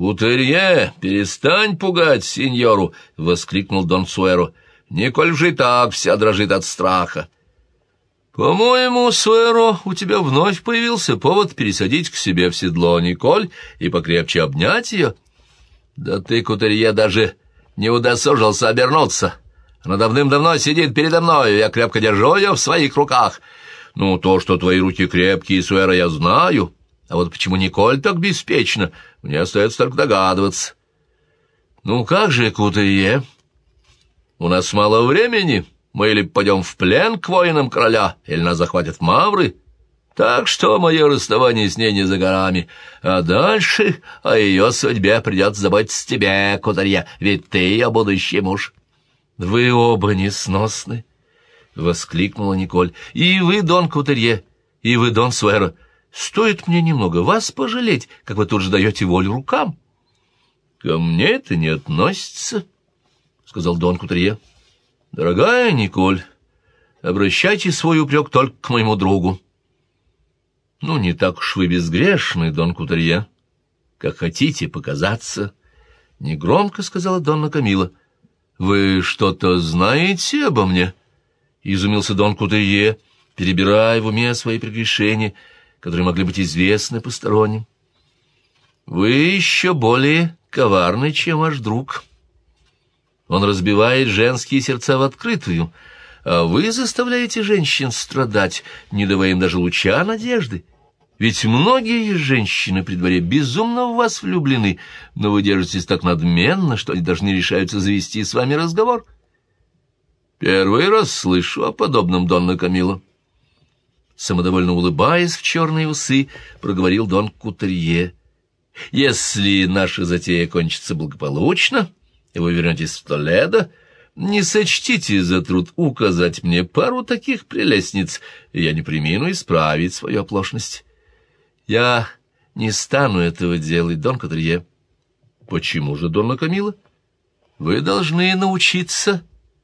«Кутерье, перестань пугать сеньору!» — воскликнул Дон Суэро. «Николь же так вся дрожит от страха». «По-моему, Суэро, у тебя вновь появился повод пересадить к себе в седло Николь и покрепче обнять ее». «Да ты, Кутерье, даже не удосужился обернуться. Она давным-давно сидит передо мной, я крепко держу ее в своих руках. Ну, то, что твои руки крепкие, Суэро, я знаю». А вот почему Николь так беспечна, мне остается только догадываться. Ну как же, Кутые? У нас мало времени. Мы или пойдем в плен к воинам короля, или нас захватят мавры. Так что мое расставание с ней не за горами. А дальше о ее судьбе придется заботиться тебе, Кутарье, ведь ты ее будущий муж. Вы оба несносны, — воскликнула Николь. И вы, Дон Кутарье, и вы, Дон Суэро. Стоит мне немного вас пожалеть, как вы тут же даете волю рукам. — Ко мне это не относится, — сказал Дон Кутерье. — Дорогая Николь, обращайте свой упрек только к моему другу. — Ну, не так уж вы безгрешны, Дон Кутерье, как хотите показаться, — негромко сказала Донна Камила. — Вы что-то знаете обо мне? — изумился Дон Кутерье, перебирая в уме свои прегрешения — которые могли быть известны посторонним. Вы еще более коварны, чем ваш друг. Он разбивает женские сердца в открытую, а вы заставляете женщин страдать, не давая им даже луча надежды. Ведь многие женщины при дворе безумно в вас влюблены, но вы держитесь так надменно, что они даже не решаются завести с вами разговор. Первый раз слышу о подобном, Донна Камила самодовольно улыбаясь в черные усы, проговорил Дон Кутерье. «Если наша затея кончится благополучно, и вы вернетесь в Толедо, не сочтите за труд указать мне пару таких прелестниц, и я не примину исправить свою оплошность. Я не стану этого делать, Дон Кутерье». «Почему же, Донна Камила?» «Вы должны научиться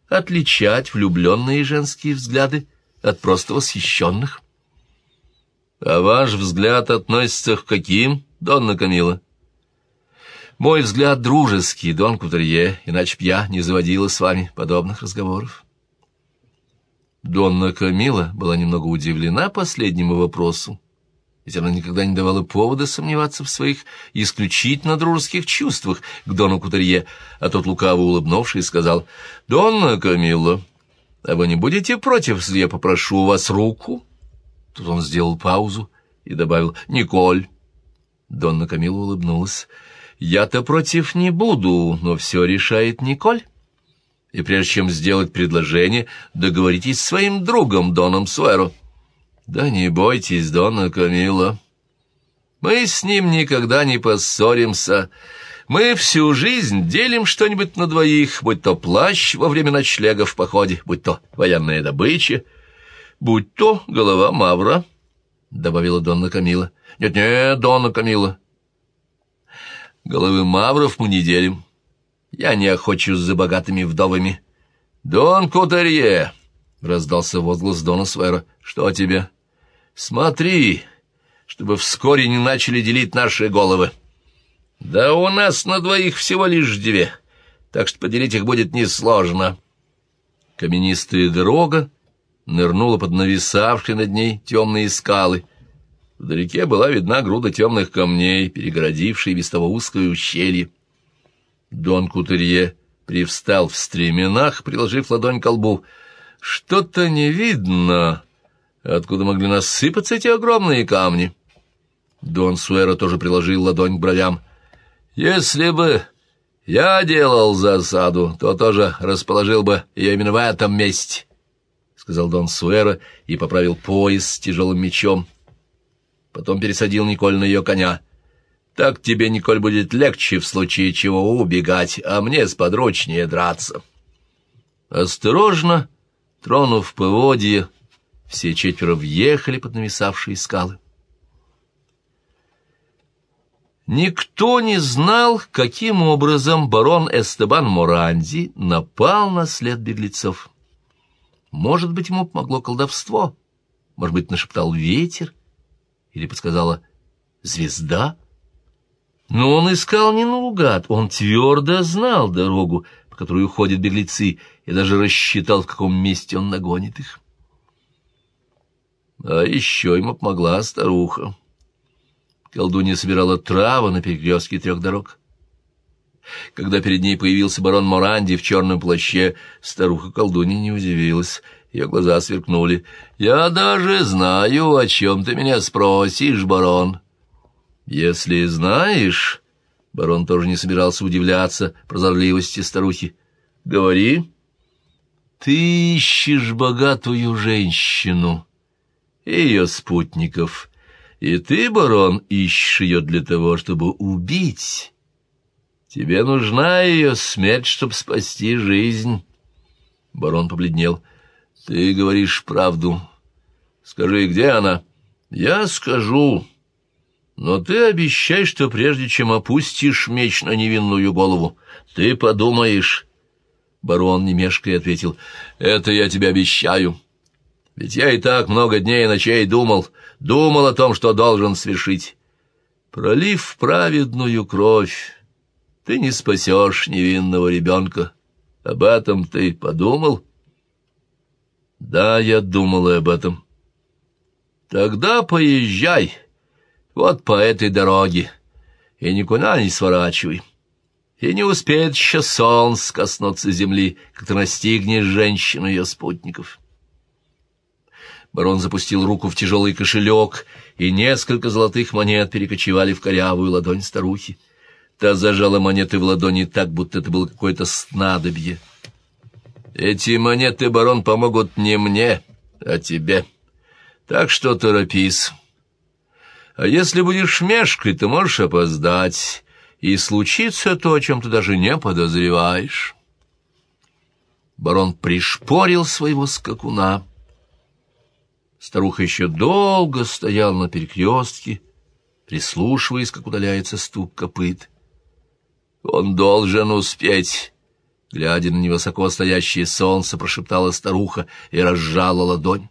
отличать влюбленные женские взгляды от просто восхищенных». А ваш взгляд относится к каким, Донна Камила? Мой взгляд дружеский, Дон Кутерье, иначе б я не заводила с вами подобных разговоров. Донна Камила была немного удивлена последнему вопросу, ведь она никогда не давала повода сомневаться в своих исключительно дружеских чувствах к Дону Кутерье, а тот лукаво улыбнувшись сказал, «Донна Камила, а вы не будете против, если я попрошу у вас руку?» Тут он сделал паузу и добавил «Николь». Донна Камила улыбнулась. «Я-то против не буду, но все решает Николь. И прежде чем сделать предложение, договоритесь с своим другом Доном Суэро». «Да не бойтесь, Донна Камила. Мы с ним никогда не поссоримся. Мы всю жизнь делим что-нибудь на двоих, будь то плащ во время ночлега в походе, будь то военная добыча» будь то голова Мавра, — добавила Донна Камила. Нет-нет, Донна Камила. Головы Мавров мы не делим. Я не охочусь за богатыми вдовами. Дон Кутерье, — раздался возглас Дона Свера, — что тебе? Смотри, чтобы вскоре не начали делить наши головы. Да у нас на двоих всего лишь две, так что поделить их будет несложно. Каменистая дорога, нырнула под нависавшие над ней темные скалы. Вдалеке была видна груда темных камней, перегородившие без того узкое ущелье. Дон Кутерье привстал в стременах, приложив ладонь к лбу. «Что-то не видно. Откуда могли насыпаться эти огромные камни?» Дон Суэра тоже приложил ладонь к бровям. «Если бы я делал засаду, то тоже расположил бы ее именно в этом месте» сказал Дон Суэра и поправил пояс с тяжелым мечом. Потом пересадил Николь на ее коня. «Так тебе, Николь, будет легче в случае чего убегать, а мне сподручнее драться». Осторожно, тронув поводье, все четверо въехали под нависавшие скалы. Никто не знал, каким образом барон Эстебан Моранди напал на след беглецов. Может быть, ему помогло колдовство, может быть, нашептал ветер или подсказала звезда. Но он искал не наугад, он твердо знал дорогу, по которой уходят беглецы, и даже рассчитал, в каком месте он нагонит их. А еще ему помогла старуха. Колдунья собирала травы на перекрестке трех дорог. Когда перед ней появился барон Моранди в черном плаще, старуха-колдунья не удивилась. Ее глаза сверкнули. «Я даже знаю, о чем ты меня спросишь, барон». «Если знаешь...» Барон тоже не собирался удивляться прозорливости старухи. «Говори». «Ты ищешь богатую женщину и ее спутников, и ты, барон, ищешь ее для того, чтобы убить». Тебе нужна ее смерть, чтобы спасти жизнь. Барон побледнел. Ты говоришь правду. Скажи, где она? Я скажу. Но ты обещай, что прежде чем опустишь меч на невинную голову, ты подумаешь. Барон немешкой ответил. Это я тебе обещаю. Ведь я и так много дней и ночей думал, думал о том, что должен свершить. Пролив праведную кровь, ты не спасешь невинного ребенка. Об этом ты подумал? Да, я думал об этом. Тогда поезжай вот по этой дороге и никуда не сворачивай. И не успеет еще солнце коснуться земли, как ты настигнешь женщину ее спутников. Барон запустил руку в тяжелый кошелек, и несколько золотых монет перекочевали в корявую ладонь старухи. Та зажала монеты в ладони так, будто это было какое-то снадобье. «Эти монеты, барон, помогут не мне, а тебе. Так что торопись. А если будешь мешкой, ты можешь опоздать, и случится то, о чем ты даже не подозреваешь». Барон пришпорил своего скакуна. Старуха еще долго стояла на перекрестке, прислушиваясь, как удаляется стук копыт. Он должен успеть. Глядя на невысоко стоящее солнце, прошептала старуха и разжала ладонь.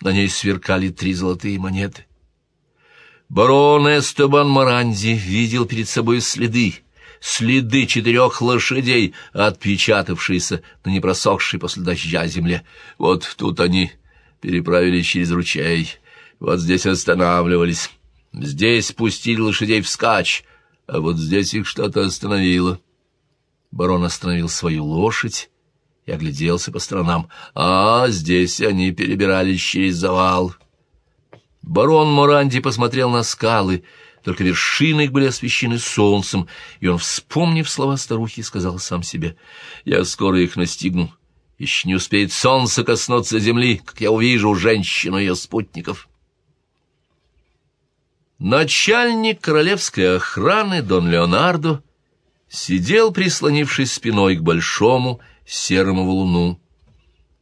На ней сверкали три золотые монеты. Барон Эстебан Маранди видел перед собой следы, следы четырех лошадей, отпечатавшиеся на непросохшей после дождя земле. Вот тут они переправились через ручей, вот здесь останавливались. Здесь пустили лошадей вскачь, а вот здесь их что-то остановило. Барон остановил свою лошадь и огляделся по сторонам. А здесь они перебирались через завал. Барон Моранди посмотрел на скалы, только вершины их были освещены солнцем, и он, вспомнив слова старухи, сказал сам себе, «Я скоро их настигну. Еще не успеет солнце коснуться земли, как я увижу женщину и ее спутников». Начальник королевской охраны Дон Леонардо сидел, прислонившись спиной к большому серому валуну.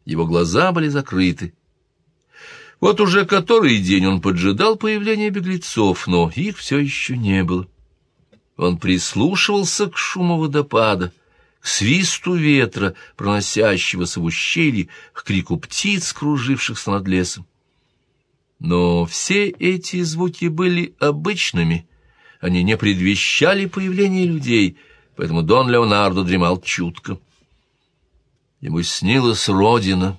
Его глаза были закрыты. Вот уже который день он поджидал появления беглецов, но их все еще не было. Он прислушивался к шуму водопада, к свисту ветра, проносящегося в ущелье, к крику птиц, кружившихся над лесом. Но все эти звуки были обычными, они не предвещали появления людей, поэтому Дон Леонардо дремал чутко. Ему снилась родина,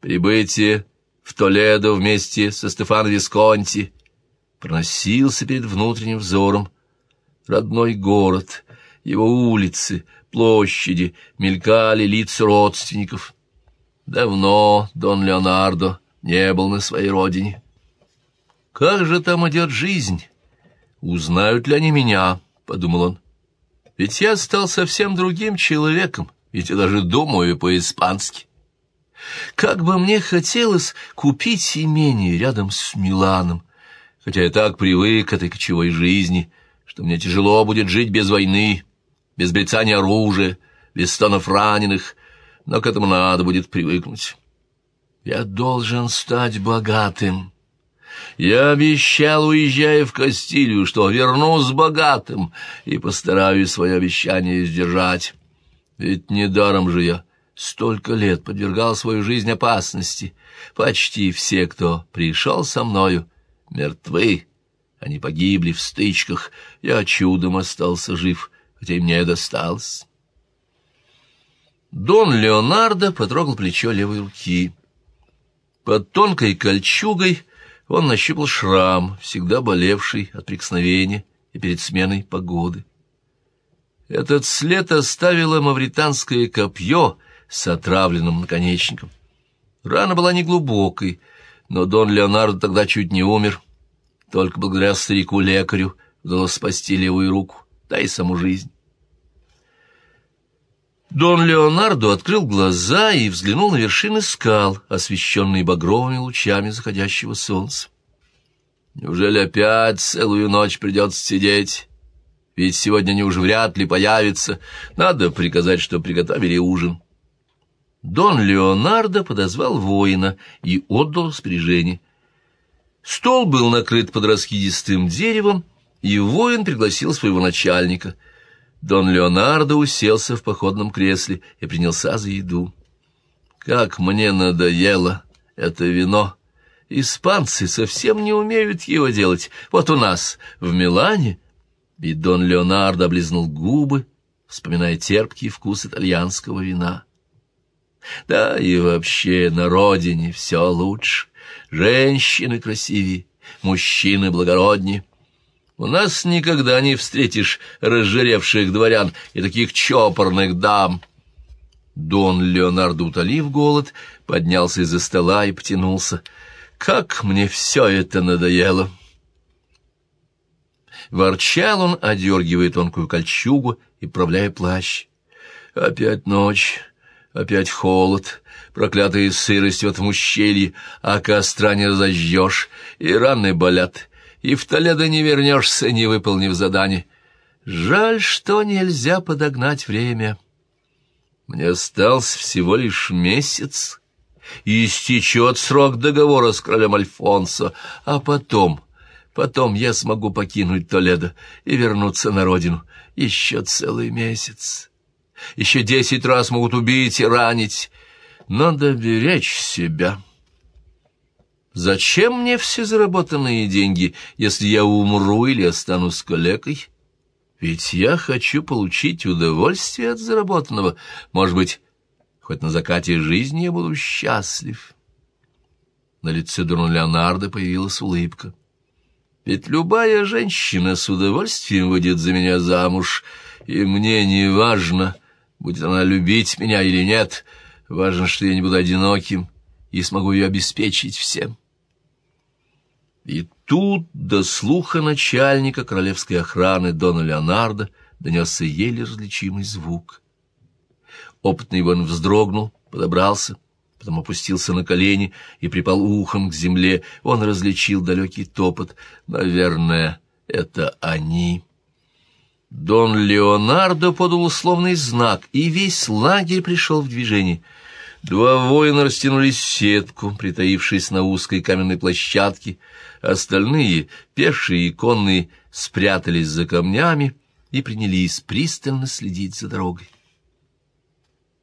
прибытие в Толедо вместе со Стефано Висконти, проносился перед внутренним взором родной город, его улицы, площади, мелькали лица родственников. Давно Дон Леонардо не был на своей родине. Как же там идет жизнь? Узнают ли они меня? — подумал он. Ведь я стал совсем другим человеком, ведь я даже думаю по-испански. Как бы мне хотелось купить имение рядом с Миланом, хотя я так привык к этой кочевой жизни, что мне тяжело будет жить без войны, без брецания оружия, без стонов раненых, но к этому надо будет привыкнуть. Я должен стать богатым. Я обещал, уезжая в Кастилью, что вернусь богатым и постараюсь свое обещание сдержать. Ведь недаром же я столько лет подвергал свою жизнь опасности. Почти все, кто пришел со мною, мертвы, Они погибли в стычках. Я чудом остался жив, хотя и мне досталось. Дон Леонардо потрогал плечо левой руки. Под тонкой кольчугой он нащупал шрам, всегда болевший от прикосновения и перед сменой погоды. Этот след оставило мавританское копье с отравленным наконечником. Рана была неглубокой, но Дон Леонардо тогда чуть не умер. Только благодаря старику-лекарю удалось спасти левую руку, да и саму жизнь. Дон Леонардо открыл глаза и взглянул на вершины скал, освещенные багровыми лучами заходящего солнца. Неужели опять целую ночь придется сидеть? Ведь сегодня они уже вряд ли появятся. Надо приказать, что приготовили ужин. Дон Леонардо подозвал воина и отдал распоряжение. Стол был накрыт под раскидистым деревом, и воин пригласил своего начальника — Дон Леонардо уселся в походном кресле и принялся за еду. «Как мне надоело это вино! Испанцы совсем не умеют его делать. Вот у нас, в Милане...» И Дон Леонардо облизнул губы, вспоминая терпкий вкус итальянского вина. «Да и вообще на родине все лучше. Женщины красивее, мужчины благороднее». У нас никогда не встретишь разжиревших дворян и таких чопорных дам. Дон Леонардо, утолив голод, поднялся из-за стола и потянулся. Как мне все это надоело! Ворчал он, одергивая тонкую кольчугу и правляя плащ. Опять ночь, опять холод, проклятая сырость в этом ущелье, а костра не разожжешь, и раны болят, и в Толедо не вернешься, не выполнив задание. Жаль, что нельзя подогнать время. Мне остался всего лишь месяц, и истечет срок договора с королем Альфонсо, а потом, потом я смогу покинуть Толедо и вернуться на родину. Еще целый месяц. Еще десять раз могут убить и ранить. Надо беречь себя». Зачем мне все заработанные деньги, если я умру или останусь калекой? Ведь я хочу получить удовольствие от заработанного. Может быть, хоть на закате жизни я буду счастлив. На лице Дона Леонардо появилась улыбка. Ведь любая женщина с удовольствием выйдет за меня замуж, и мне не важно, будет она любить меня или нет, важно, что я не буду одиноким и смогу ее обеспечить всем. И тут до слуха начальника королевской охраны Дона Леонардо донесся еле различимый звук. Опытный Иван вздрогнул, подобрался, потом опустился на колени и припал ухом к земле. Он различил далекий топот. Наверное, это они. Дон Леонардо подал условный знак, и весь лагерь пришел в движение — Два воина растянулись в сетку, притаившись на узкой каменной площадке. Остальные, пешие и конные, спрятались за камнями и принялись пристально следить за дорогой.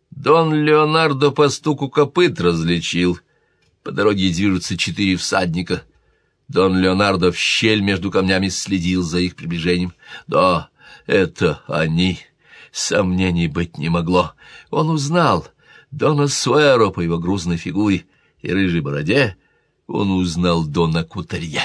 Дон Леонардо по стуку копыт различил. По дороге движутся четыре всадника. Дон Леонардо в щель между камнями следил за их приближением. Да, это они. Сомнений быть не могло. Он узнал — Дона Суэро по его грузной фигуре и рыжей бороде он узнал Дона Кутерье.